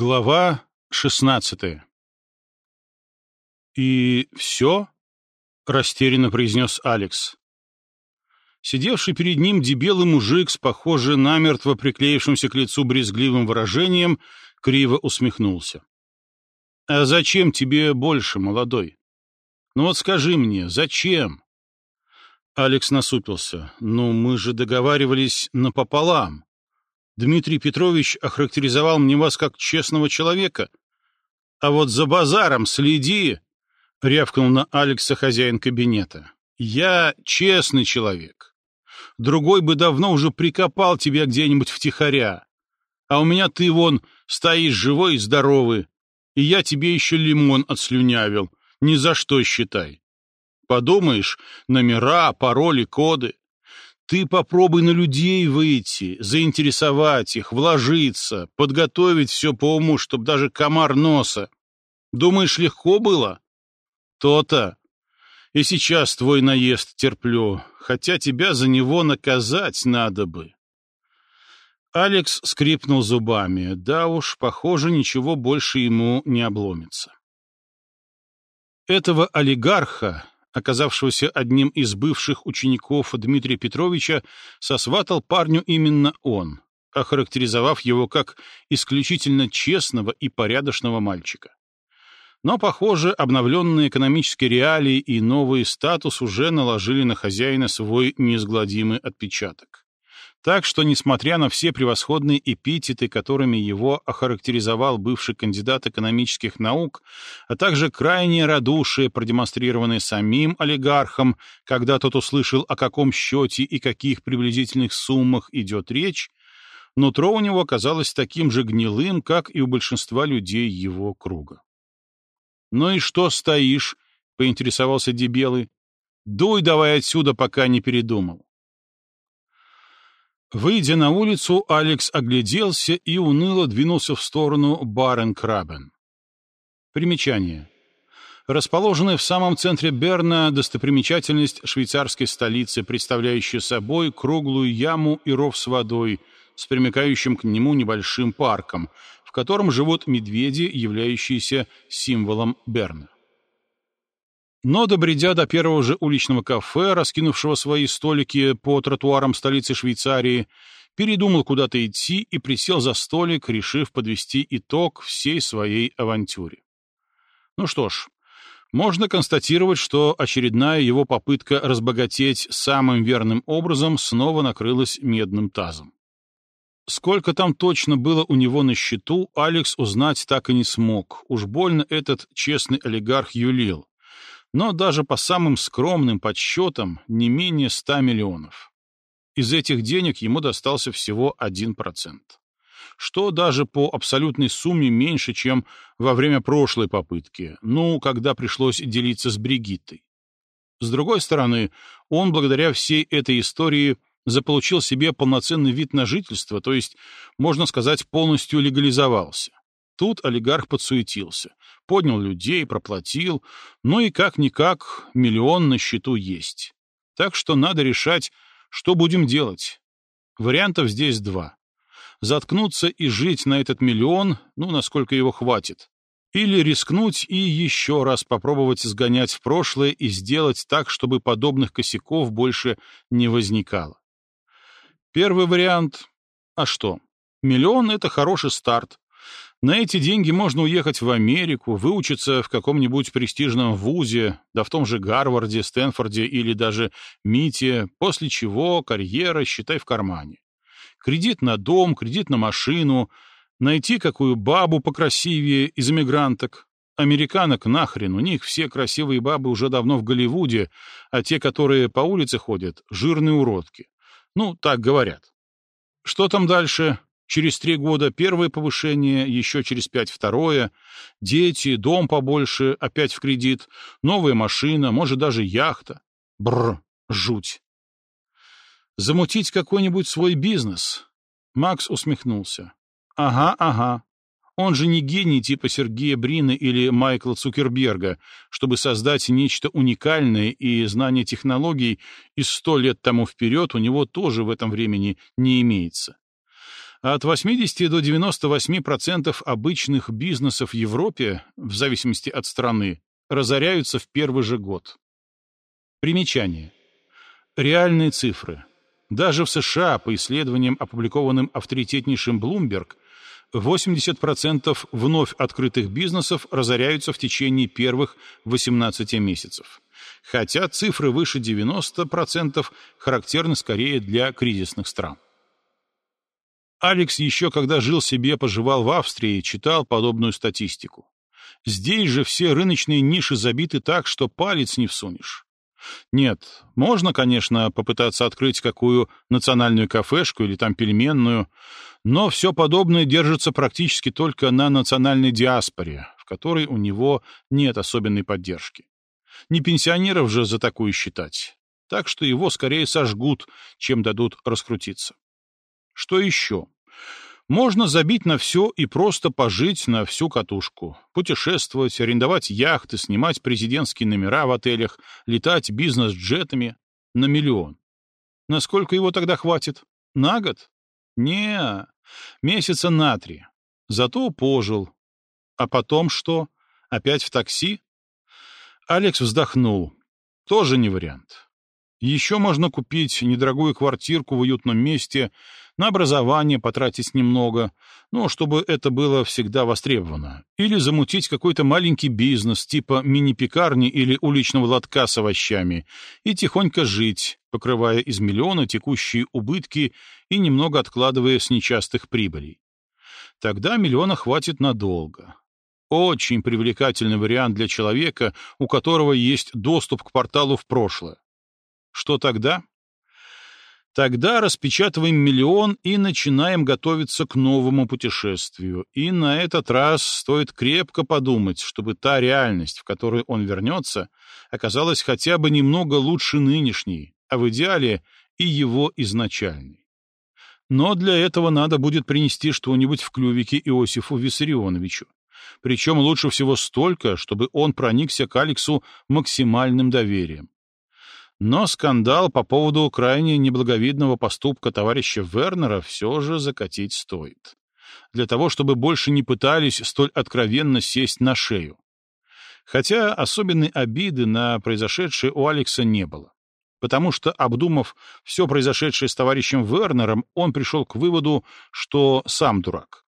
Глава шестнадцатая «И все?» — растерянно произнес Алекс. Сидевший перед ним дебелый мужик с, похоже, намертво приклеившимся к лицу брезгливым выражением, криво усмехнулся. «А зачем тебе больше, молодой? Ну вот скажи мне, зачем?» Алекс насупился. «Ну, мы же договаривались напополам. Дмитрий Петрович охарактеризовал мне вас как честного человека. А вот за базаром следи!» — рявкнул на Алекса хозяин кабинета. «Я честный человек. Другой бы давно уже прикопал тебя где-нибудь втихаря. А у меня ты вон стоишь живой и здоровый, и я тебе еще лимон отслюнявил. Ни за что считай. Подумаешь, номера, пароли, коды. Ты попробуй на людей выйти, заинтересовать их, вложиться, подготовить все по уму, чтоб даже комар носа. Думаешь, легко было? То-то. И сейчас твой наезд терплю, хотя тебя за него наказать надо бы. Алекс скрипнул зубами. Да уж, похоже, ничего больше ему не обломится. Этого олигарха, оказавшегося одним из бывших учеников Дмитрия Петровича, сосватал парню именно он, охарактеризовав его как исключительно честного и порядочного мальчика. Но, похоже, обновленные экономические реалии и новый статус уже наложили на хозяина свой неизгладимый отпечаток. Так что, несмотря на все превосходные эпитеты, которыми его охарактеризовал бывший кандидат экономических наук, а также крайнее радушие, продемонстрированное самим олигархом, когда тот услышал, о каком счете и каких приблизительных суммах идет речь, нутро у него оказалось таким же гнилым, как и у большинства людей его круга. «Ну и что стоишь?» — поинтересовался Дебелый. «Дуй давай отсюда, пока не передумал». Выйдя на улицу, Алекс огляделся и уныло двинулся в сторону Барен-Крабен. Примечание. Расположенная в самом центре Берна достопримечательность швейцарской столицы, представляющая собой круглую яму и ров с водой, с примыкающим к нему небольшим парком, в котором живут медведи, являющиеся символом Берна. Но, добредя до первого же уличного кафе, раскинувшего свои столики по тротуарам столицы Швейцарии, передумал куда-то идти и присел за столик, решив подвести итог всей своей авантюре. Ну что ж, можно констатировать, что очередная его попытка разбогатеть самым верным образом снова накрылась медным тазом. Сколько там точно было у него на счету, Алекс узнать так и не смог. Уж больно этот честный олигарх юлил но даже по самым скромным подсчетам не менее 100 миллионов. Из этих денег ему достался всего 1%, что даже по абсолютной сумме меньше, чем во время прошлой попытки, ну, когда пришлось делиться с Бригиттой. С другой стороны, он благодаря всей этой истории заполучил себе полноценный вид на жительство, то есть, можно сказать, полностью легализовался. Тут олигарх подсуетился, поднял людей, проплатил, ну и как-никак миллион на счету есть. Так что надо решать, что будем делать. Вариантов здесь два. Заткнуться и жить на этот миллион, ну, насколько его хватит. Или рискнуть и еще раз попробовать сгонять в прошлое и сделать так, чтобы подобных косяков больше не возникало. Первый вариант — а что? Миллион — это хороший старт, на эти деньги можно уехать в Америку, выучиться в каком-нибудь престижном вузе, да в том же Гарварде, Стэнфорде или даже МИТе, после чего карьера, считай, в кармане. Кредит на дом, кредит на машину, найти какую бабу покрасивее из эмигранток. Американок нахрен, у них все красивые бабы уже давно в Голливуде, а те, которые по улице ходят, жирные уродки. Ну, так говорят. Что там дальше? Через три года первое повышение, еще через пять второе, дети, дом побольше, опять в кредит, новая машина, может, даже яхта. Бррр, жуть. Замутить какой-нибудь свой бизнес? Макс усмехнулся. Ага, ага. Он же не гений типа Сергея Брина или Майкла Цукерберга, чтобы создать нечто уникальное и знание технологий из сто лет тому вперед у него тоже в этом времени не имеется. От 80 до 98% обычных бизнесов в Европе, в зависимости от страны, разоряются в первый же год. Примечание. Реальные цифры. Даже в США, по исследованиям, опубликованным авторитетнейшим Bloomberg, 80% вновь открытых бизнесов разоряются в течение первых 18 месяцев. Хотя цифры выше 90% характерны скорее для кризисных стран. Алекс еще когда жил себе, поживал в Австрии, читал подобную статистику. Здесь же все рыночные ниши забиты так, что палец не всунешь. Нет, можно, конечно, попытаться открыть какую национальную кафешку или там пельменную, но все подобное держится практически только на национальной диаспоре, в которой у него нет особенной поддержки. Не пенсионеров же за такую считать, так что его скорее сожгут, чем дадут раскрутиться. Что еще? Можно забить на все и просто пожить на всю катушку. Путешествовать, арендовать яхты, снимать президентские номера в отелях, летать бизнес-джетами на миллион. Насколько его тогда хватит? На год? Не, месяца на три. Зато пожил. А потом что? Опять в такси? Алекс вздохнул. Тоже не вариант. Еще можно купить недорогую квартирку в уютном месте, на образование потратить немного, ну, чтобы это было всегда востребовано. Или замутить какой-то маленький бизнес типа мини-пекарни или уличного лотка с овощами и тихонько жить, покрывая из миллиона текущие убытки и немного откладывая с нечастых прибылей. Тогда миллиона хватит надолго. Очень привлекательный вариант для человека, у которого есть доступ к порталу в прошлое. Что тогда? Тогда распечатываем миллион и начинаем готовиться к новому путешествию. И на этот раз стоит крепко подумать, чтобы та реальность, в которую он вернется, оказалась хотя бы немного лучше нынешней, а в идеале и его изначальной. Но для этого надо будет принести что-нибудь в клювике Иосифу Виссарионовичу. Причем лучше всего столько, чтобы он проникся к Алексу максимальным доверием. Но скандал по поводу крайне неблаговидного поступка товарища Вернера все же закатить стоит. Для того, чтобы больше не пытались столь откровенно сесть на шею. Хотя особенной обиды на произошедшее у Алекса не было. Потому что, обдумав все произошедшее с товарищем Вернером, он пришел к выводу, что сам дурак.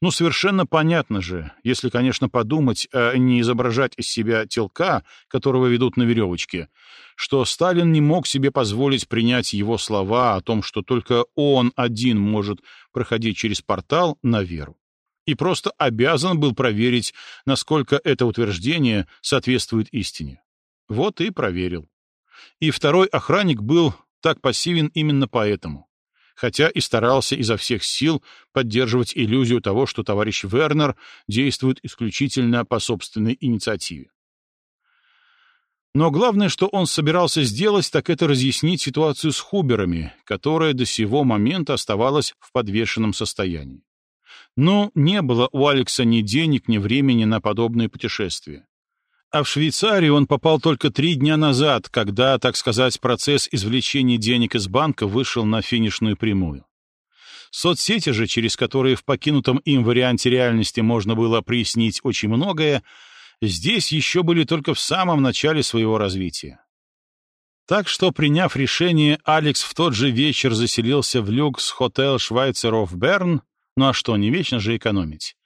Ну, совершенно понятно же, если, конечно, подумать, а не изображать из себя телка, которого ведут на веревочке, что Сталин не мог себе позволить принять его слова о том, что только он один может проходить через портал на веру. И просто обязан был проверить, насколько это утверждение соответствует истине. Вот и проверил. И второй охранник был так пассивен именно поэтому хотя и старался изо всех сил поддерживать иллюзию того, что товарищ Вернер действует исключительно по собственной инициативе. Но главное, что он собирался сделать, так это разъяснить ситуацию с Хуберами, которая до сего момента оставалась в подвешенном состоянии. Но не было у Алекса ни денег, ни времени на подобные путешествия. А в Швейцарию он попал только три дня назад, когда, так сказать, процесс извлечения денег из банка вышел на финишную прямую. Соцсети же, через которые в покинутом им варианте реальности можно было прояснить очень многое, здесь еще были только в самом начале своего развития. Так что, приняв решение, Алекс в тот же вечер заселился в люкс-хотел Швайцеров Берн, ну а что, не вечно же экономить,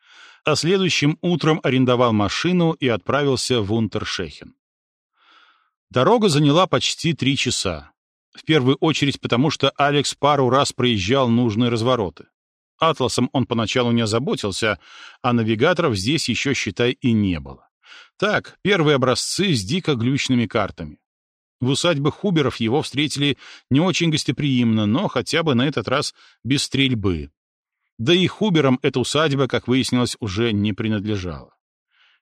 а следующим утром арендовал машину и отправился в Унтершехен. Дорога заняла почти три часа. В первую очередь потому, что Алекс пару раз проезжал нужные развороты. Атласом он поначалу не озаботился, а навигаторов здесь еще, считай, и не было. Так, первые образцы с дико глючными картами. В усадьбе Хуберов его встретили не очень гостеприимно, но хотя бы на этот раз без стрельбы. Да и Хуберам эта усадьба, как выяснилось, уже не принадлежала.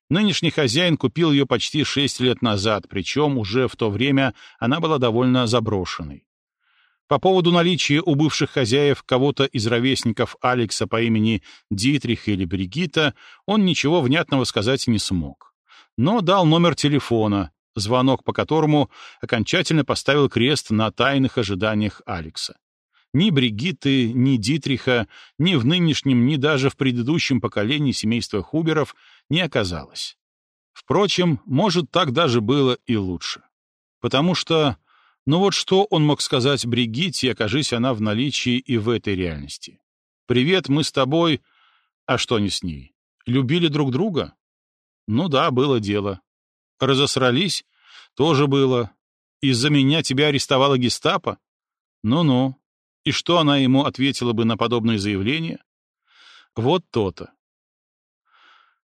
Нынешний хозяин купил ее почти шесть лет назад, причем уже в то время она была довольно заброшенной. По поводу наличия у бывших хозяев кого-то из ровесников Алекса по имени Дитрих или Бригита он ничего внятного сказать не смог. Но дал номер телефона, звонок по которому окончательно поставил крест на тайных ожиданиях Алекса. Ни Бригитты, ни Дитриха, ни в нынешнем, ни даже в предыдущем поколении семейства Хуберов не оказалось. Впрочем, может, так даже было и лучше. Потому что, ну вот что он мог сказать Бригитте, окажись она в наличии и в этой реальности? «Привет, мы с тобой...» А что не с ней? Любили друг друга? Ну да, было дело. Разосрались? Тоже было. Из-за меня тебя арестовала гестапо? Ну-ну. И что она ему ответила бы на подобное заявление? Вот то-то.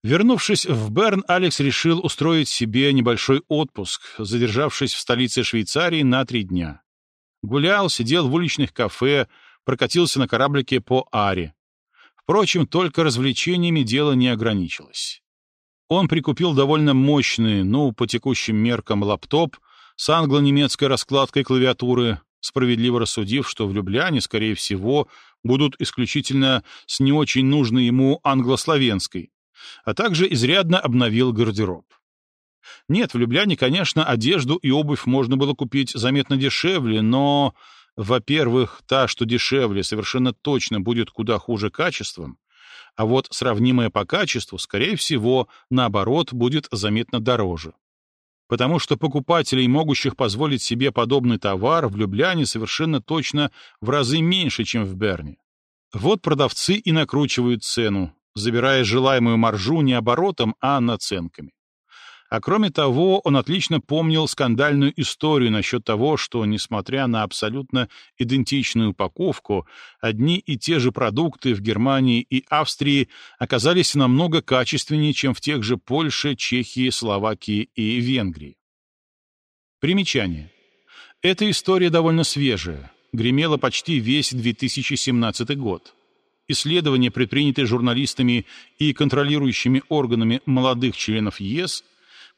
Вернувшись в Берн, Алекс решил устроить себе небольшой отпуск, задержавшись в столице Швейцарии на три дня. Гулял, сидел в уличных кафе, прокатился на кораблике по Аре. Впрочем, только развлечениями дело не ограничилось. Он прикупил довольно мощный, ну, по текущим меркам, лаптоп с англо-немецкой раскладкой клавиатуры, справедливо рассудив, что в Любляне, скорее всего, будут исключительно с не очень нужной ему англословенской, а также изрядно обновил гардероб. Нет, в Любляне, конечно, одежду и обувь можно было купить заметно дешевле, но, во-первых, та, что дешевле, совершенно точно будет куда хуже качеством, а вот сравнимое по качеству, скорее всего, наоборот, будет заметно дороже. Потому что покупателей, могущих позволить себе подобный товар, в Любляне совершенно точно в разы меньше, чем в Берне. Вот продавцы и накручивают цену, забирая желаемую маржу не оборотом, а наценками. А кроме того, он отлично помнил скандальную историю насчет того, что, несмотря на абсолютно идентичную упаковку, одни и те же продукты в Германии и Австрии оказались намного качественнее, чем в тех же Польше, Чехии, Словакии и Венгрии. Примечание. Эта история довольно свежая, гремела почти весь 2017 год. Исследования, предпринятые журналистами и контролирующими органами молодых членов ЕС,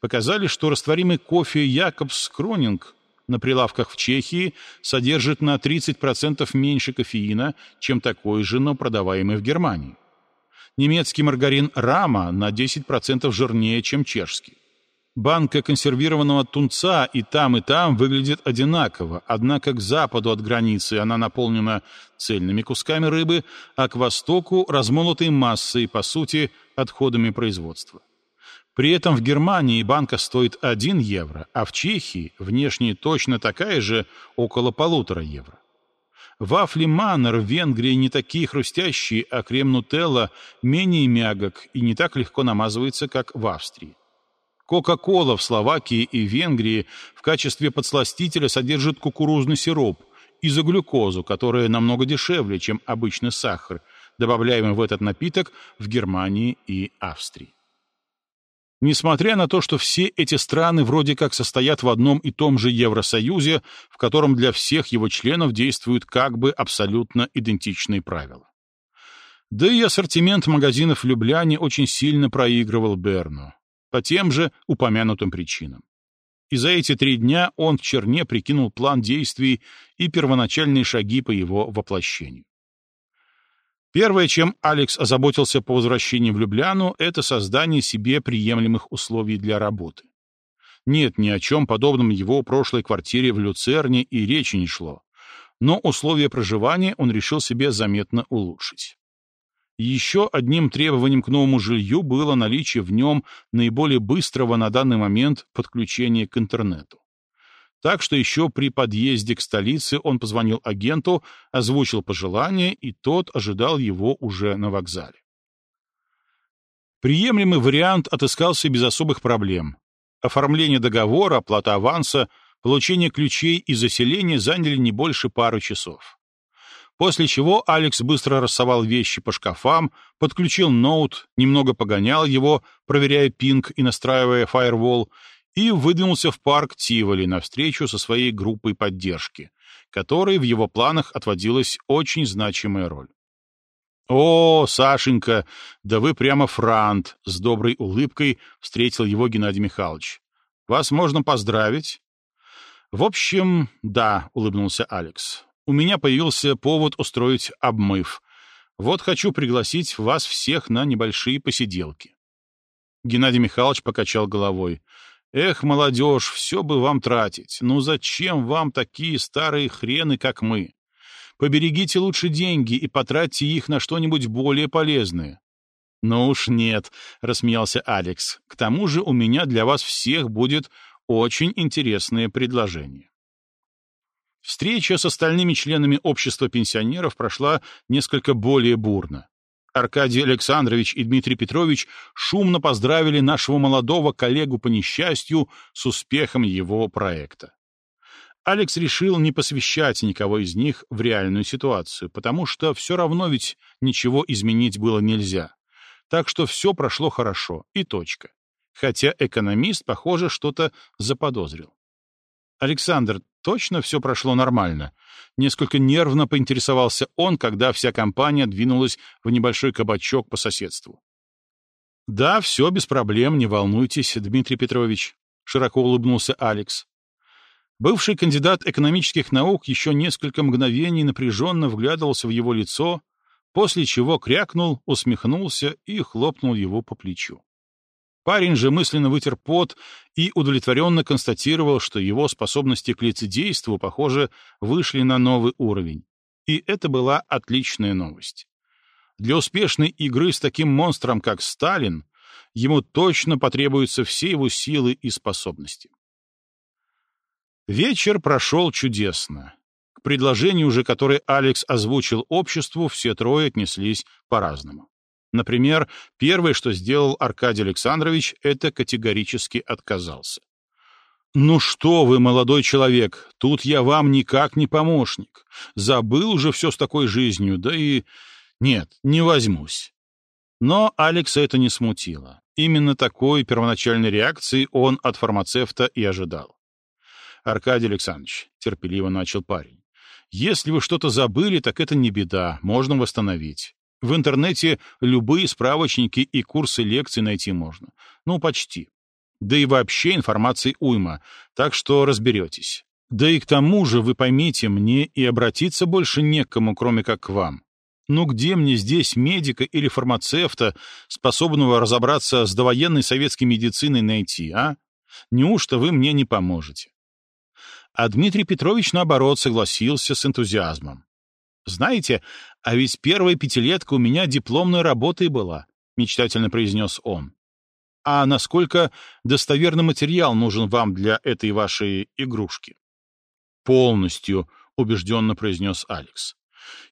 показали, что растворимый кофе Якобс Кронинг на прилавках в Чехии содержит на 30% меньше кофеина, чем такой же, но продаваемый в Германии. Немецкий маргарин Рама на 10% жирнее, чем чешский. Банка консервированного тунца и там, и там выглядит одинаково, однако к западу от границы она наполнена цельными кусками рыбы, а к востоку — размолотой массой, по сути, отходами производства. При этом в Германии банка стоит 1 евро, а в Чехии внешне точно такая же, около полутора евро. Вафли Маннер в Венгрии не такие хрустящие, а крем Нутелла менее мягок и не так легко намазывается, как в Австрии. Кока-кола в Словакии и Венгрии в качестве подсластителя содержит кукурузный сироп, изоглюкозу, которая намного дешевле, чем обычный сахар, добавляемый в этот напиток в Германии и Австрии. Несмотря на то, что все эти страны вроде как состоят в одном и том же Евросоюзе, в котором для всех его членов действуют как бы абсолютно идентичные правила. Да и ассортимент магазинов в Любляне очень сильно проигрывал Берну, по тем же упомянутым причинам. И за эти три дня он в черне прикинул план действий и первоначальные шаги по его воплощению. Первое, чем Алекс озаботился по возвращении в Любляну, это создание себе приемлемых условий для работы. Нет, ни о чем подобном его прошлой квартире в Люцерне и речи не шло. Но условия проживания он решил себе заметно улучшить. Еще одним требованием к новому жилью было наличие в нем наиболее быстрого на данный момент подключения к интернету. Так что еще при подъезде к столице он позвонил агенту, озвучил пожелание, и тот ожидал его уже на вокзале. Приемлемый вариант отыскался без особых проблем. Оформление договора, оплата аванса, получение ключей и заселение заняли не больше пары часов. После чего Алекс быстро рассовал вещи по шкафам, подключил ноут, немного погонял его, проверяя пинг и настраивая фаервол, и выдвинулся в парк Тиволи на встречу со своей группой поддержки, которой в его планах отводилась очень значимая роль. «О, Сашенька, да вы прямо франт!» — с доброй улыбкой встретил его Геннадий Михайлович. «Вас можно поздравить?» «В общем, да», — улыбнулся Алекс. «У меня появился повод устроить обмыв. Вот хочу пригласить вас всех на небольшие посиделки». Геннадий Михайлович покачал головой. Эх, молодежь, все бы вам тратить. Ну зачем вам такие старые хрены, как мы? Поберегите лучше деньги и потратьте их на что-нибудь более полезное. «Ну уж нет», — рассмеялся Алекс. «К тому же у меня для вас всех будет очень интересное предложение». Встреча с остальными членами общества пенсионеров прошла несколько более бурно. Аркадий Александрович и Дмитрий Петрович шумно поздравили нашего молодого коллегу по несчастью с успехом его проекта. Алекс решил не посвящать никого из них в реальную ситуацию, потому что все равно ведь ничего изменить было нельзя. Так что все прошло хорошо, и точка. Хотя экономист, похоже, что-то заподозрил. «Александр, точно все прошло нормально?» Несколько нервно поинтересовался он, когда вся компания двинулась в небольшой кабачок по соседству. «Да, все без проблем, не волнуйтесь, Дмитрий Петрович», — широко улыбнулся Алекс. Бывший кандидат экономических наук еще несколько мгновений напряженно вглядывался в его лицо, после чего крякнул, усмехнулся и хлопнул его по плечу. Парень же мысленно вытер пот и удовлетворенно констатировал, что его способности к лицедейству, похоже, вышли на новый уровень. И это была отличная новость. Для успешной игры с таким монстром, как Сталин, ему точно потребуются все его силы и способности. Вечер прошел чудесно. К предложению же, которое Алекс озвучил обществу, все трое отнеслись по-разному. Например, первое, что сделал Аркадий Александрович, это категорически отказался. «Ну что вы, молодой человек, тут я вам никак не помощник. Забыл уже все с такой жизнью, да и... Нет, не возьмусь». Но Алекса это не смутило. Именно такой первоначальной реакции он от фармацевта и ожидал. Аркадий Александрович, — терпеливо начал парень, — если вы что-то забыли, так это не беда, можно восстановить. В интернете любые справочники и курсы лекций найти можно. Ну, почти. Да и вообще информации уйма, так что разберетесь. Да и к тому же, вы поймите, мне и обратиться больше некому, кроме как к вам. Ну где мне здесь медика или фармацевта, способного разобраться с довоенной советской медициной найти, а? Неужто вы мне не поможете? А Дмитрий Петрович, наоборот, согласился с энтузиазмом. «Знаете, а ведь первая пятилетка у меня дипломной работой была», — мечтательно произнес он. «А насколько достоверный материал нужен вам для этой вашей игрушки?» «Полностью», — убежденно произнес Алекс.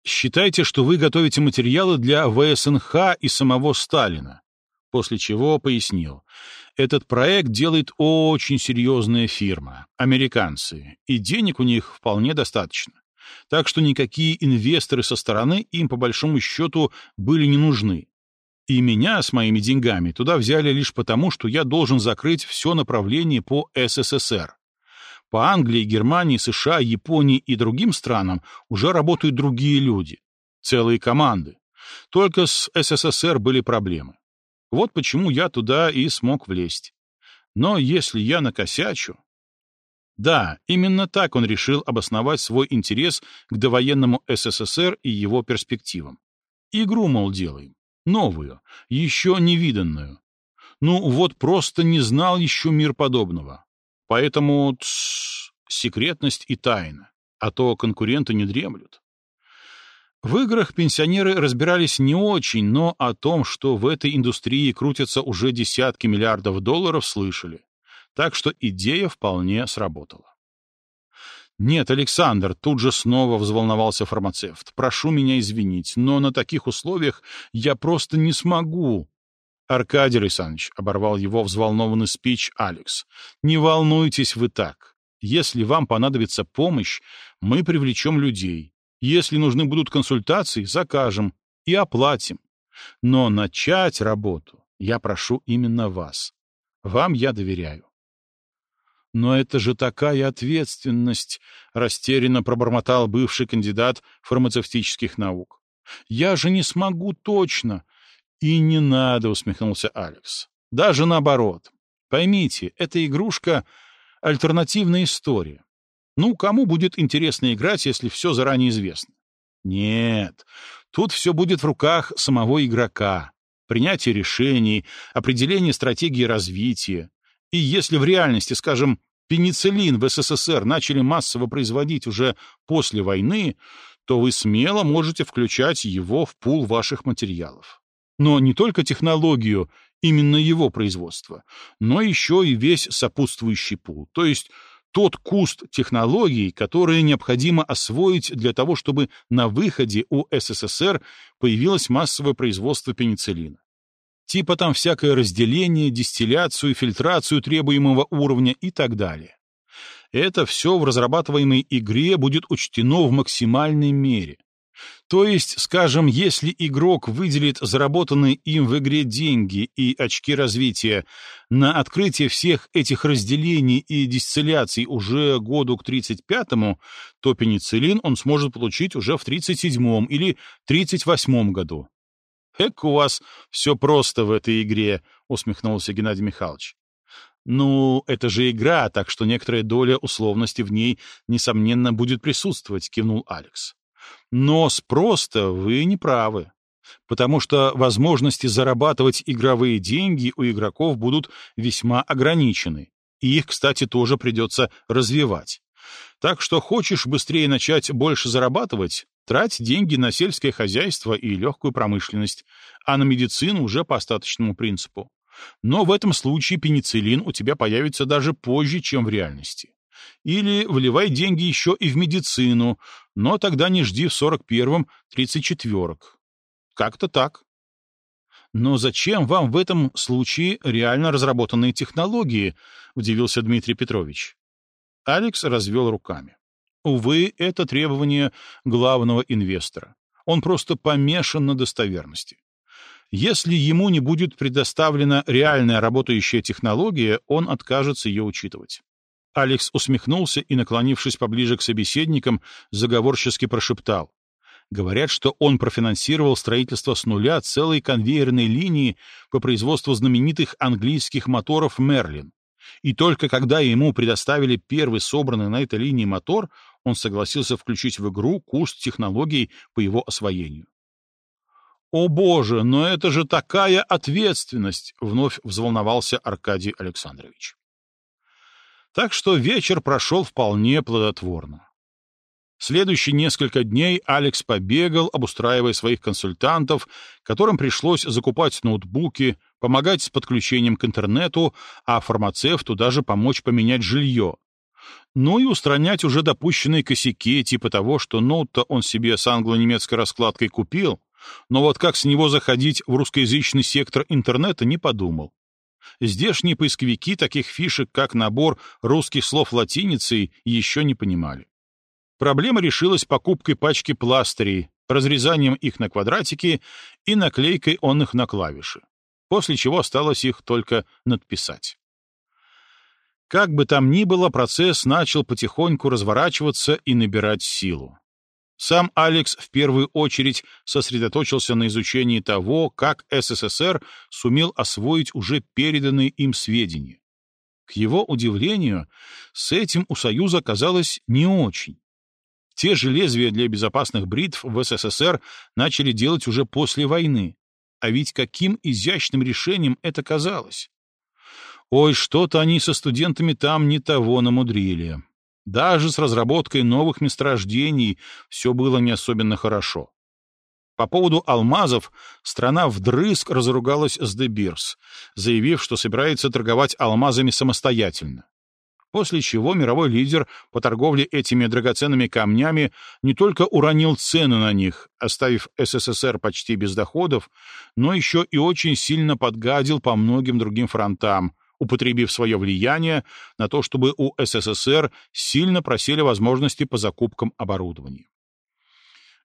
«Считайте, что вы готовите материалы для ВСНХ и самого Сталина после чего пояснил. Этот проект делает очень серьезная фирма, американцы, и денег у них вполне достаточно. Так что никакие инвесторы со стороны им по большому счету были не нужны. И меня с моими деньгами туда взяли лишь потому, что я должен закрыть все направление по СССР. По Англии, Германии, США, Японии и другим странам уже работают другие люди, целые команды. Только с СССР были проблемы. Вот почему я туда и смог влезть. Но если я накосячу... Да, именно так он решил обосновать свой интерес к довоенному СССР и его перспективам. Игру, мол, делаем. Новую, еще невиданную. Ну, вот просто не знал еще мир подобного. Поэтому тс, секретность и тайна, а то конкуренты не дремлют. В играх пенсионеры разбирались не очень, но о том, что в этой индустрии крутятся уже десятки миллиардов долларов, слышали. Так что идея вполне сработала. «Нет, Александр», — тут же снова взволновался фармацевт, — «прошу меня извинить, но на таких условиях я просто не смогу». Аркадий Александрович оборвал его взволнованный спич Алекс. «Не волнуйтесь вы так. Если вам понадобится помощь, мы привлечем людей. Если нужны будут консультации, закажем и оплатим. Но начать работу я прошу именно вас. Вам я доверяю. Но это же такая ответственность, растерянно пробормотал бывший кандидат фармацевтических наук. Я же не смогу точно. И не надо, усмехнулся Алекс. Даже наоборот. Поймите, эта игрушка — альтернативная история. Ну, кому будет интересно играть, если все заранее известно? Нет, тут все будет в руках самого игрока. Принятие решений, определение стратегии развития. И если в реальности, скажем, пенициллин в СССР начали массово производить уже после войны, то вы смело можете включать его в пул ваших материалов. Но не только технологию, именно его производства, но еще и весь сопутствующий пул, то есть тот куст технологий, которые необходимо освоить для того, чтобы на выходе у СССР появилось массовое производство пенициллина. Типа там всякое разделение, дистилляцию, фильтрацию требуемого уровня и так далее. Это все в разрабатываемой игре будет учтено в максимальной мере. То есть, скажем, если игрок выделит заработанные им в игре деньги и очки развития на открытие всех этих разделений и дистилляций уже году к 35-му, то пенициллин он сможет получить уже в 37-м или 38-м году. «Эк, у вас все просто в этой игре», — усмехнулся Геннадий Михайлович. «Ну, это же игра, так что некоторая доля условности в ней, несомненно, будет присутствовать», — кивнул Алекс. Но спрос-то вы не правы, потому что возможности зарабатывать игровые деньги у игроков будут весьма ограничены, и их, кстати, тоже придется развивать. Так что хочешь быстрее начать больше зарабатывать, трать деньги на сельское хозяйство и легкую промышленность, а на медицину уже по остаточному принципу. Но в этом случае пенициллин у тебя появится даже позже, чем в реальности. Или вливай деньги еще и в медицину, но тогда не жди в 41-м 34-ок. Как-то так. Но зачем вам в этом случае реально разработанные технологии? Удивился Дмитрий Петрович. Алекс развел руками. Увы, это требование главного инвестора. Он просто помешан на достоверности. Если ему не будет предоставлена реальная работающая технология, он откажется ее учитывать. Алекс усмехнулся и, наклонившись поближе к собеседникам, заговорчески прошептал. Говорят, что он профинансировал строительство с нуля целой конвейерной линии по производству знаменитых английских моторов «Мерлин». И только когда ему предоставили первый собранный на этой линии мотор, он согласился включить в игру курс технологий по его освоению. «О боже, но это же такая ответственность!» — вновь взволновался Аркадий Александрович. Так что вечер прошел вполне плодотворно. Следующие несколько дней Алекс побегал, обустраивая своих консультантов, которым пришлось закупать ноутбуки, помогать с подключением к интернету, а фармацевту даже помочь поменять жилье. Ну и устранять уже допущенные косяки, типа того, что ноут-то он себе с англо-немецкой раскладкой купил, но вот как с него заходить в русскоязычный сектор интернета не подумал. Здешние поисковики таких фишек, как набор русских слов латиницей, еще не понимали. Проблема решилась покупкой пачки пластырей, разрезанием их на квадратики и наклейкой он их на клавиши, после чего осталось их только надписать. Как бы там ни было, процесс начал потихоньку разворачиваться и набирать силу. Сам Алекс в первую очередь сосредоточился на изучении того, как СССР сумел освоить уже переданные им сведения. К его удивлению, с этим у Союза казалось не очень. Те же лезвия для безопасных бритв в СССР начали делать уже после войны. А ведь каким изящным решением это казалось! Ой, что-то они со студентами там не того намудрили. Даже с разработкой новых месторождений все было не особенно хорошо. По поводу алмазов страна вдрызг разругалась с Дебирс, заявив, что собирается торговать алмазами самостоятельно. После чего мировой лидер по торговле этими драгоценными камнями не только уронил цены на них, оставив СССР почти без доходов, но еще и очень сильно подгадил по многим другим фронтам, употребив свое влияние на то, чтобы у СССР сильно просели возможности по закупкам оборудования.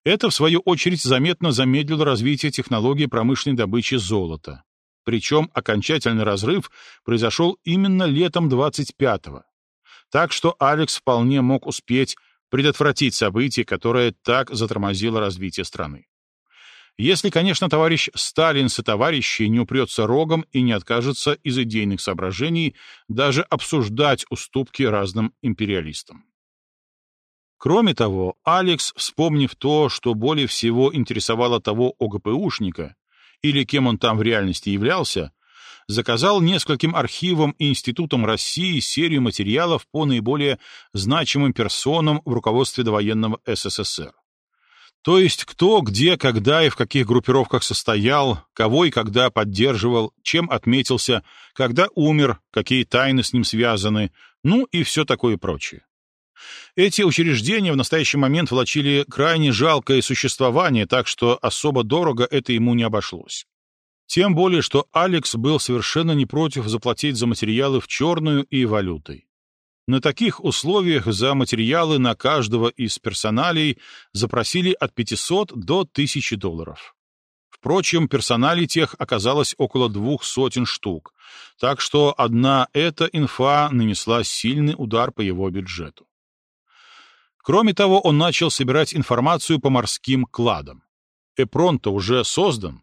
Это, в свою очередь, заметно замедлило развитие технологий промышленной добычи золота. Причем окончательный разрыв произошел именно летом 25-го. Так что Алекс вполне мог успеть предотвратить событие, которое так затормозило развитие страны. Если, конечно, товарищ Сталин со товарищей не упрется рогом и не откажется из идейных соображений даже обсуждать уступки разным империалистам. Кроме того, Алекс, вспомнив то, что более всего интересовало того ОГПУшника, или кем он там в реальности являлся, заказал нескольким архивам и институтам России серию материалов по наиболее значимым персонам в руководстве довоенного СССР. То есть кто, где, когда и в каких группировках состоял, кого и когда поддерживал, чем отметился, когда умер, какие тайны с ним связаны, ну и все такое прочее. Эти учреждения в настоящий момент влачили крайне жалкое существование, так что особо дорого это ему не обошлось. Тем более, что Алекс был совершенно не против заплатить за материалы в черную и валютой. На таких условиях за материалы на каждого из персоналей запросили от 500 до 1000 долларов. Впрочем, персоналей тех оказалось около двух сотен штук, так что одна эта инфа нанесла сильный удар по его бюджету. Кроме того, он начал собирать информацию по морским кладам. Эпрон-то уже создан.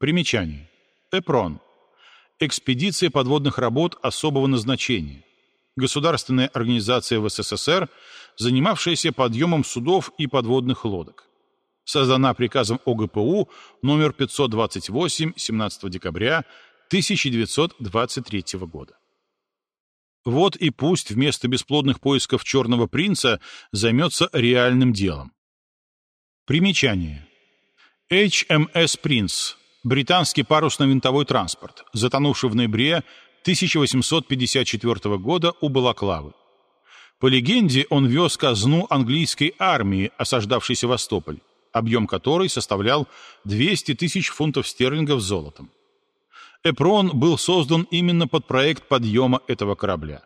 Примечание. Эпрон. Экспедиция подводных работ особого назначения государственная организация в СССР, занимавшаяся подъемом судов и подводных лодок. Создана приказом ОГПУ номер 528 17 декабря 1923 года. Вот и пусть вместо бесплодных поисков Черного принца займется реальным делом. Примечание. HMS «Принц» — британский парусно-винтовой транспорт, затонувший в ноябре 1854 года у Балаклавы. По легенде, он вез казну английской армии, осаждавшей Севастополь, объем которой составлял 200 тысяч фунтов стерлингов золотом. Эпрон был создан именно под проект подъема этого корабля.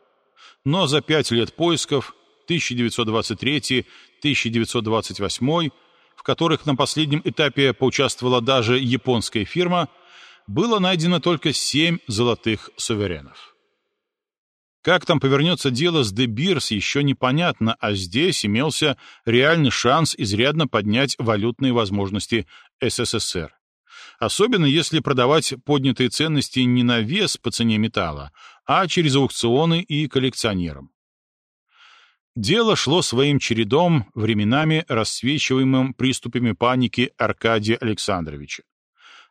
Но за пять лет поисков, 1923-1928, в которых на последнем этапе поучаствовала даже японская фирма, было найдено только семь золотых суверенов. Как там повернется дело с Де Бирс, еще непонятно, а здесь имелся реальный шанс изрядно поднять валютные возможности СССР. Особенно если продавать поднятые ценности не на вес по цене металла, а через аукционы и коллекционерам. Дело шло своим чередом, временами рассвечиваемым приступами паники Аркадия Александровича.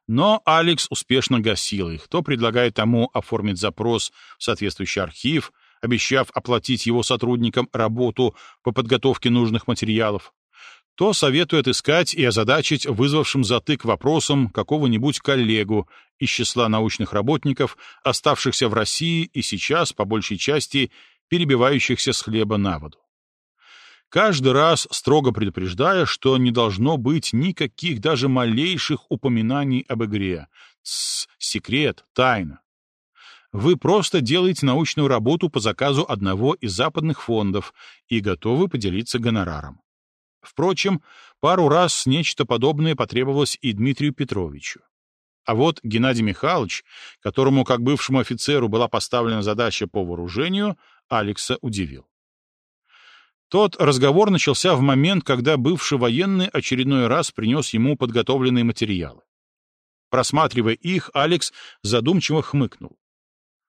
Но Алекс успешно гасил их, то предлагая тому оформить запрос в соответствующий архив, обещав оплатить его сотрудникам работу по подготовке нужных материалов, то советует искать и озадачить вызвавшим затык вопросом какого-нибудь коллегу из числа научных работников, оставшихся в России и сейчас, по большей части, перебивающихся с хлеба на воду каждый раз строго предупреждая, что не должно быть никаких даже малейших упоминаний об игре. Тссс, секрет, тайна. Вы просто делаете научную работу по заказу одного из западных фондов и готовы поделиться гонораром. Впрочем, пару раз нечто подобное потребовалось и Дмитрию Петровичу. А вот Геннадий Михайлович, которому как бывшему офицеру была поставлена задача по вооружению, Алекса удивил. Тот разговор начался в момент, когда бывший военный очередной раз принес ему подготовленные материалы. Просматривая их, Алекс задумчиво хмыкнул.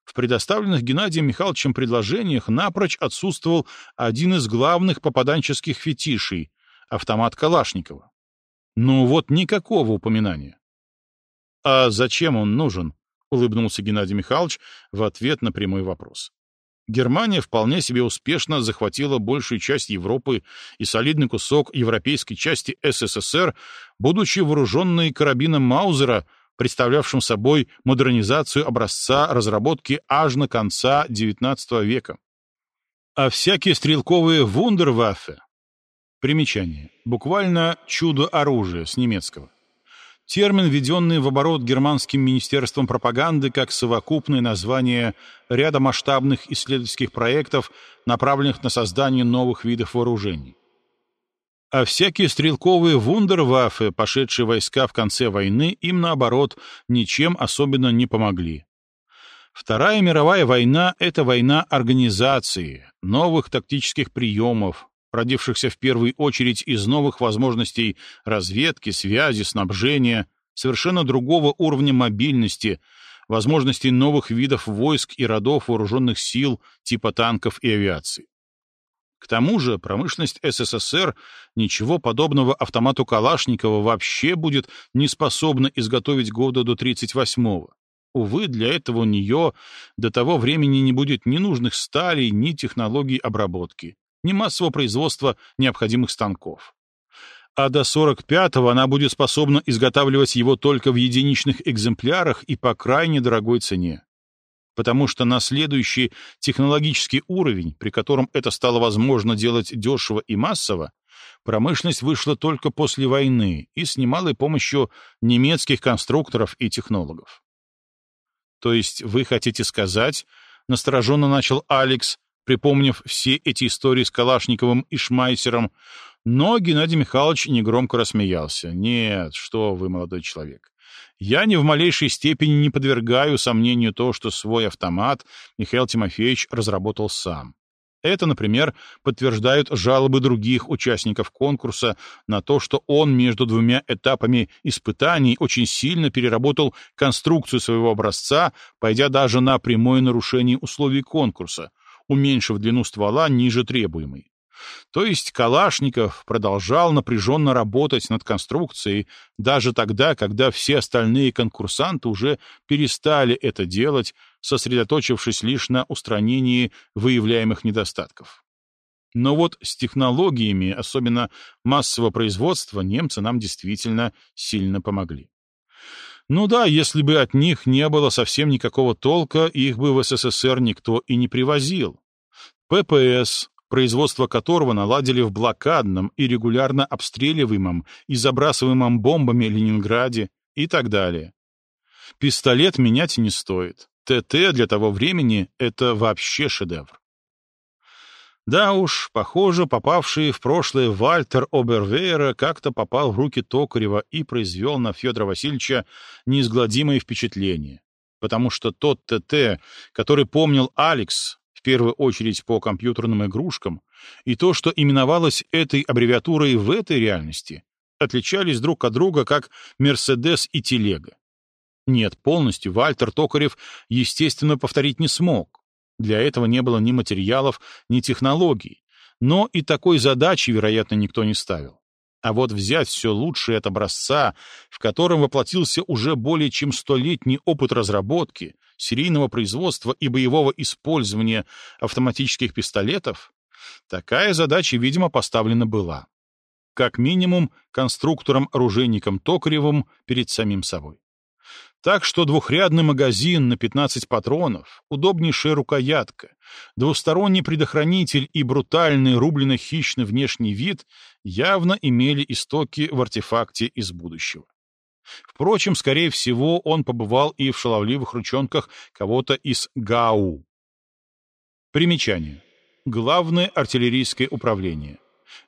В предоставленных Геннадием Михайловичем предложениях напрочь отсутствовал один из главных попаданческих фетишей — автомат Калашникова. Ну вот никакого упоминания. «А зачем он нужен?» — улыбнулся Геннадий Михайлович в ответ на прямой вопрос. Германия вполне себе успешно захватила большую часть Европы и солидный кусок европейской части СССР, будучи вооруженной карабином Маузера, представлявшим собой модернизацию образца разработки аж на конца XIX века. А всякие стрелковые вундерваффе Примечание. Буквально «чудо оружия» с немецкого. Термин, введенный в оборот германским министерством пропаганды как совокупное название ряда масштабных исследовательских проектов, направленных на создание новых видов вооружений. А всякие стрелковые вундерваффе, пошедшие войска в конце войны, им, наоборот, ничем особенно не помогли. Вторая мировая война — это война организации, новых тактических приемов, родившихся в первую очередь из новых возможностей разведки, связи, снабжения, совершенно другого уровня мобильности, возможностей новых видов войск и родов вооруженных сил типа танков и авиации. К тому же промышленность СССР ничего подобного автомату Калашникова вообще будет не способна изготовить года до 38-го. Увы, для этого у нее до того времени не будет ни нужных сталей, ни технологий обработки ни массового производства необходимых станков. а до 45-го она будет способна изготавливать его только в единичных экземплярах и по крайне дорогой цене. Потому что на следующий технологический уровень, при котором это стало возможно делать дешево и массово, промышленность вышла только после войны и с немалой помощью немецких конструкторов и технологов. То есть вы хотите сказать, настороженно начал Алекс, припомнив все эти истории с Калашниковым и Шмайсером, но Геннадий Михайлович негромко рассмеялся. «Нет, что вы, молодой человек. Я ни в малейшей степени не подвергаю сомнению то, что свой автомат Михаил Тимофеевич разработал сам. Это, например, подтверждают жалобы других участников конкурса на то, что он между двумя этапами испытаний очень сильно переработал конструкцию своего образца, пойдя даже на прямое нарушение условий конкурса, уменьшив длину ствола ниже требуемой. То есть Калашников продолжал напряженно работать над конструкцией даже тогда, когда все остальные конкурсанты уже перестали это делать, сосредоточившись лишь на устранении выявляемых недостатков. Но вот с технологиями, особенно массового производства, немцы нам действительно сильно помогли. Ну да, если бы от них не было совсем никакого толка, их бы в СССР никто и не привозил. ППС, производство которого наладили в блокадном и регулярно обстреливаемом и забрасываемом бомбами Ленинграде и так далее. Пистолет менять не стоит. ТТ для того времени — это вообще шедевр. Да уж, похоже, попавший в прошлое Вальтер Обервейера как-то попал в руки Токарева и произвел на Федора Васильевича неизгладимое впечатление, потому что тот ТТ, который помнил Алекс, первую очередь по компьютерным игрушкам, и то, что именовалось этой аббревиатурой в этой реальности, отличались друг от друга как «Мерседес» и «Телега». Нет, полностью Вальтер Токарев, естественно, повторить не смог. Для этого не было ни материалов, ни технологий. Но и такой задачи, вероятно, никто не ставил. А вот взять все лучшее от образца, в котором воплотился уже более чем столетний опыт разработки, серийного производства и боевого использования автоматических пистолетов, такая задача, видимо, поставлена была. Как минимум, конструктором-оружейником Токаревым перед самим собой. Так что двухрядный магазин на 15 патронов, удобнейшая рукоятка, двусторонний предохранитель и брутальный рублено-хищный внешний вид явно имели истоки в артефакте из будущего. Впрочем, скорее всего, он побывал и в шаловливых ручонках кого-то из ГАУ. Примечание. Главное артиллерийское управление.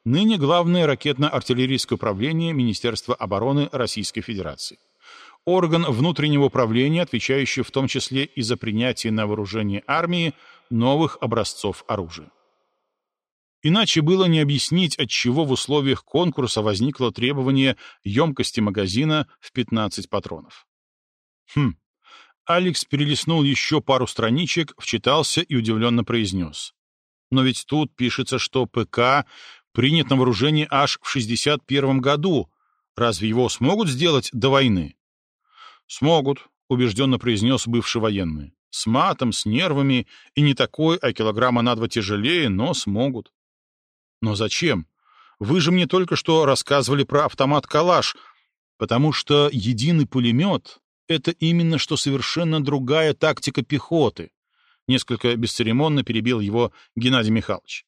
Ныне Главное ракетно-артиллерийское управление Министерства обороны Российской Федерации. Орган внутреннего управления, отвечающий в том числе и за принятие на вооружение армии новых образцов оружия. Иначе было не объяснить, отчего в условиях конкурса возникло требование емкости магазина в 15 патронов. Хм. Алекс перелистнул еще пару страничек, вчитался и удивленно произнес. Но ведь тут пишется, что ПК принят на вооружение аж в 61 году. Разве его смогут сделать до войны? Смогут, убежденно произнес бывший военный. С матом, с нервами, и не такой, а килограмма на два тяжелее, но смогут. Но зачем? Вы же мне только что рассказывали про автомат «Калаш», потому что единый пулемет — это именно что совершенно другая тактика пехоты. Несколько бесцеремонно перебил его Геннадий Михайлович.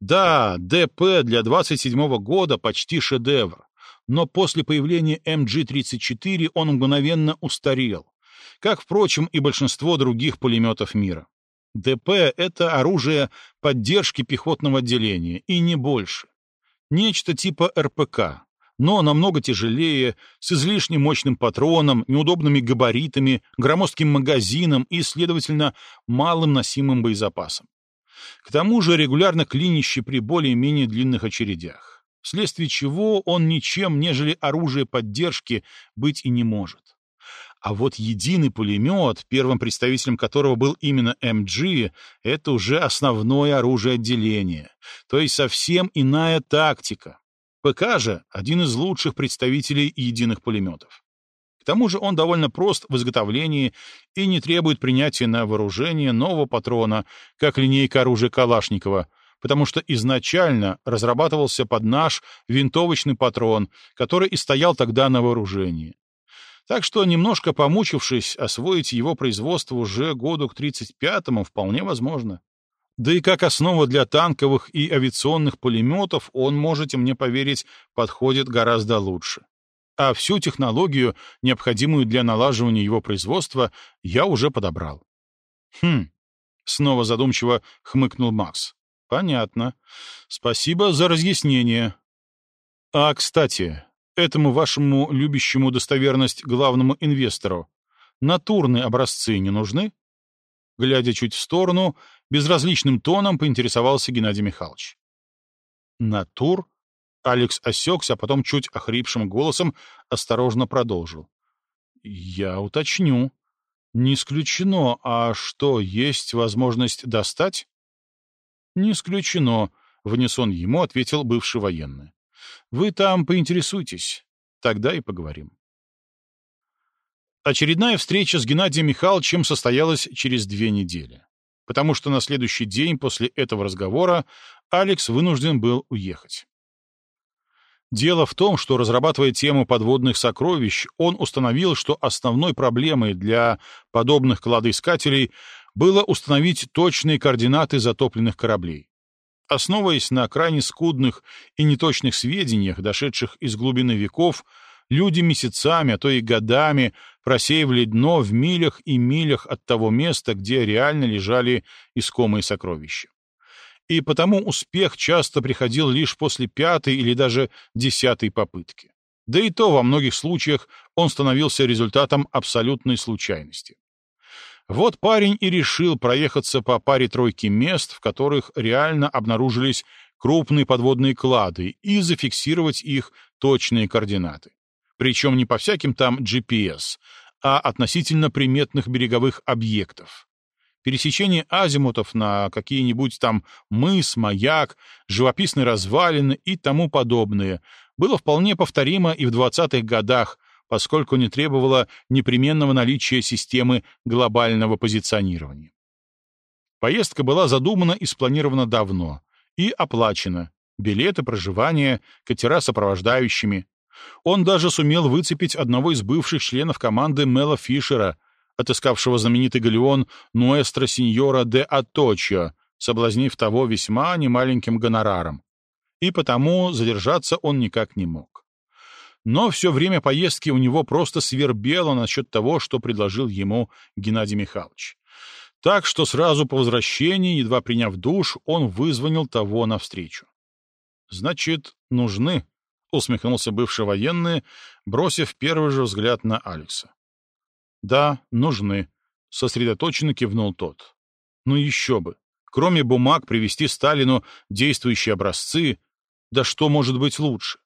Да, ДП для 27-го года почти шедевр, но после появления МГ-34 он мгновенно устарел, как, впрочем, и большинство других пулеметов мира. ДП — это оружие поддержки пехотного отделения, и не больше. Нечто типа РПК, но намного тяжелее, с излишне мощным патроном, неудобными габаритами, громоздким магазином и, следовательно, малым носимым боезапасом. К тому же регулярно клинящий при более-менее длинных очередях, вследствие чего он ничем, нежели оружие поддержки, быть и не может. А вот единый пулемет, первым представителем которого был именно МГ, это уже основное оружие отделения, то есть совсем иная тактика. ПК же — один из лучших представителей единых пулеметов. К тому же он довольно прост в изготовлении и не требует принятия на вооружение нового патрона, как линейка оружия Калашникова, потому что изначально разрабатывался под наш винтовочный патрон, который и стоял тогда на вооружении. Так что, немножко помучившись, освоить его производство уже году к 35-му вполне возможно. Да и как основа для танковых и авиационных пулеметов он, можете мне поверить, подходит гораздо лучше. А всю технологию, необходимую для налаживания его производства, я уже подобрал. Хм, снова задумчиво хмыкнул Макс. Понятно. Спасибо за разъяснение. А, кстати, этому вашему любящему достоверность главному инвестору натурные образцы не нужны? Глядя чуть в сторону, безразличным тоном поинтересовался Геннадий Михайлович. «Натур?» Алекс осекся, а потом чуть охрипшим голосом осторожно продолжил. «Я уточню. Не исключено. А что, есть возможность достать?» «Не исключено», — в унисон ему ответил бывший военный. «Вы там поинтересуйтесь. Тогда и поговорим». Очередная встреча с Геннадием Михайловичем состоялась через две недели, потому что на следующий день после этого разговора Алекс вынужден был уехать. Дело в том, что, разрабатывая тему подводных сокровищ, он установил, что основной проблемой для подобных кладоискателей было установить точные координаты затопленных кораблей. Основываясь на крайне скудных и неточных сведениях, дошедших из глубины веков, люди месяцами, а то и годами просеивали дно в милях и милях от того места, где реально лежали искомые сокровища. И потому успех часто приходил лишь после пятой или даже десятой попытки. Да и то во многих случаях он становился результатом абсолютной случайности. Вот парень и решил проехаться по паре-тройке мест, в которых реально обнаружились крупные подводные клады, и зафиксировать их точные координаты. Причем не по всяким там GPS, а относительно приметных береговых объектов. Пересечение азимутов на какие-нибудь там мыс, маяк, живописные развалины и тому подобное было вполне повторимо и в 20-х годах, поскольку не требовало непременного наличия системы глобального позиционирования. Поездка была задумана и спланирована давно, и оплачена. Билеты, проживание, катера сопровождающими. Он даже сумел выцепить одного из бывших членов команды Мела Фишера, отыскавшего знаменитый галеон Нуэстро Синьора де Аточио, соблазнив того весьма немаленьким гонораром. И потому задержаться он никак не мог но все время поездки у него просто свербело насчет того, что предложил ему Геннадий Михайлович. Так что сразу по возвращении, едва приняв душ, он вызвонил того навстречу. «Значит, нужны», — усмехнулся бывший военный, бросив первый же взгляд на Алекса. «Да, нужны», — сосредоточенно кивнул тот. «Ну еще бы. Кроме бумаг привести Сталину действующие образцы, да что может быть лучше?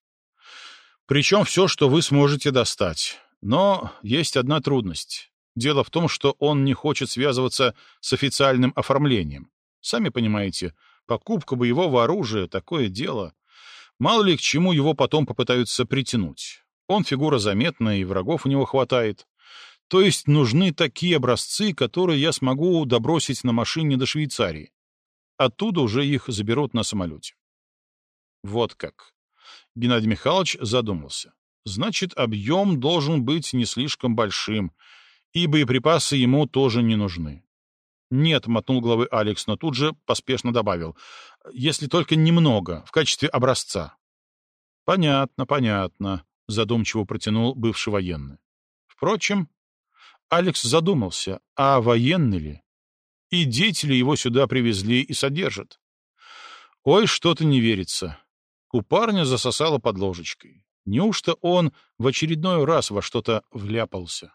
Причем все, что вы сможете достать. Но есть одна трудность. Дело в том, что он не хочет связываться с официальным оформлением. Сами понимаете, покупка боевого оружия — такое дело. Мало ли к чему его потом попытаются притянуть. Он фигура заметная, и врагов у него хватает. То есть нужны такие образцы, которые я смогу добросить на машине до Швейцарии. Оттуда уже их заберут на самолете. Вот как. Геннадий Михайлович задумался. Значит, объем должен быть не слишком большим, и боеприпасы ему тоже не нужны. «Нет», — мотнул головой Алекс, но тут же поспешно добавил, «если только немного, в качестве образца». «Понятно, понятно», — задумчиво протянул бывший военный. Впрочем, Алекс задумался, а военный ли? И дети ли его сюда привезли и содержат? Ой, что-то не верится. У парня засосало под ложечкой. Неужто он в очередной раз во что-то вляпался?